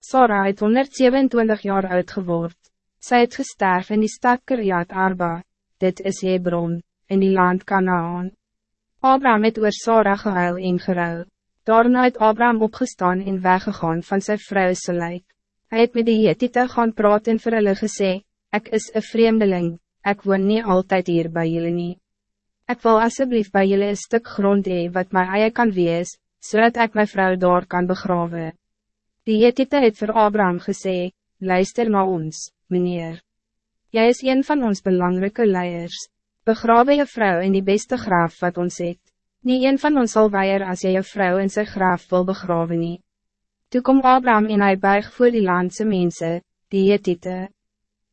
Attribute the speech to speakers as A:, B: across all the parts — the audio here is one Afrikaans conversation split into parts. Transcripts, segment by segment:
A: Sarah het 127 jaar oud geword. Sy het gesterf in die stad Kiriat Arba, dit is Hebron, in die land Kanaan. Abraham het oor Sarah gehuil en geruil. Daarna het Abraham opgestaan en weggegaan van zijn vrouw Selijk. Hij het met die Hethiete gaan praat en vir hulle gesê, Ek is een vreemdeling, ik woon niet altijd hier bij jullie nie. Ik wil alsjeblieft bij jullie een stuk grond hee wat my eie kan wees, zodat so ik mijn vrouw daar kan begraven. Die Hethiete het vir Abraham gesê, Luister naar ons, meneer. Jij is een van ons belangrijke leiers. Begrawe je vrouw in die beste graaf wat ons het. Nie een van ons zal weier als jy je vrouw in zijn graaf wil begraven nie. Toe kom Abraham en hij buig voor die landse mensen, die Hethiete.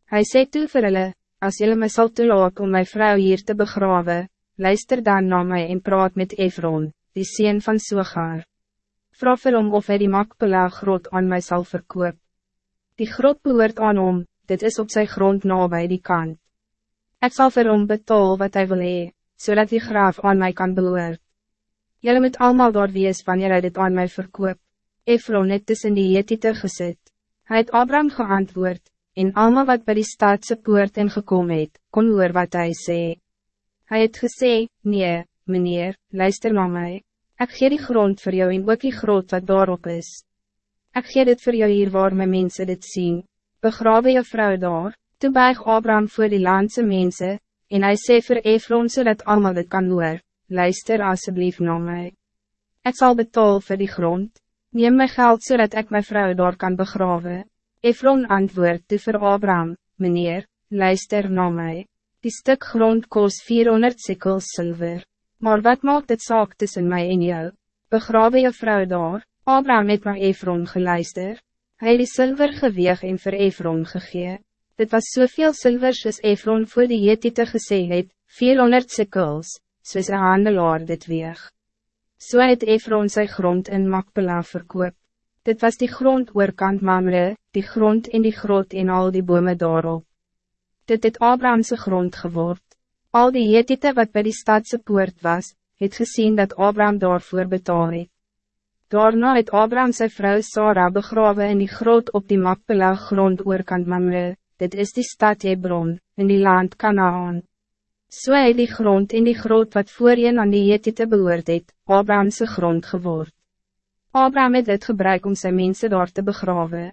A: Hij sê toe vir hulle, as jylle my sal toelaat om mijn vrouw hier te begraven, luister dan na my en praat met Efron, die sien van Sogar. Vraag vir hom of hy die Makpela grot aan mij zal verkoop. Die grot behoort aan hom, dit is op zijn grond nabij die kant. Ik zal vir hom betaal wat hij wil hee, zodat die graaf aan mij kan behoort. Jullie moet allemaal daar wees wanneer hy dit aan mij verkoop. Efron het tussen die Hethiete gesit. Hij het Abraham geantwoord, en allemaal wat bij die staatse poort en gekom het, kon hoor wat hij zei. Hij het gesê, nee, meneer, luister na mij. Ik gee die grond voor jou en ook die grond wat daarop is. Ik gee dit voor jou hier waar mijn mensen dit zien. Begrawe je vrouw daar, toe buig Abraham voor die landse mensen, en hij sê vir Efron so allemaal dit kan hoor, luister alsjeblieft naar mij. Ik zal betaal voor die grond, neem mijn geld so ik mijn vrouw daar kan begraven. Efron antwoord toe vir Abraham, meneer, luister naar mij. Die stuk grond kost 400 sikkels zilver. Maar wat maakt het zaak tussen mij en jou? Begrawe je vrouw daar? Abraham het maar Efron geluister. Hij die zilver geweeg en vir Efron gegee. Dit was soveel zilver soos Efron voor die Hethiete gesê het, 400 sikkels, soos een handelaar dit weeg. So het Efron sy grond in Makpela verkoop. Dit was die grond oorkant Mamre, die grond in die grot en al die bome daarop. Dit het Abrahamse grond geword. Al die Hethiete wat bij die stadse poort was, het gezien dat Abraham daarvoor betaal het. Daarna het Abraham zijn vrouw Sarah begraven in die grot op die Makpela grond oorkant Mamre, dit is die stad Hebron, in die land Canaan. So het die grond in die grot wat voorheen aan die Hethiete behoort het, Abrahamse grond geword. Abraham het dit gebruik om zijn mensen daar te begraven.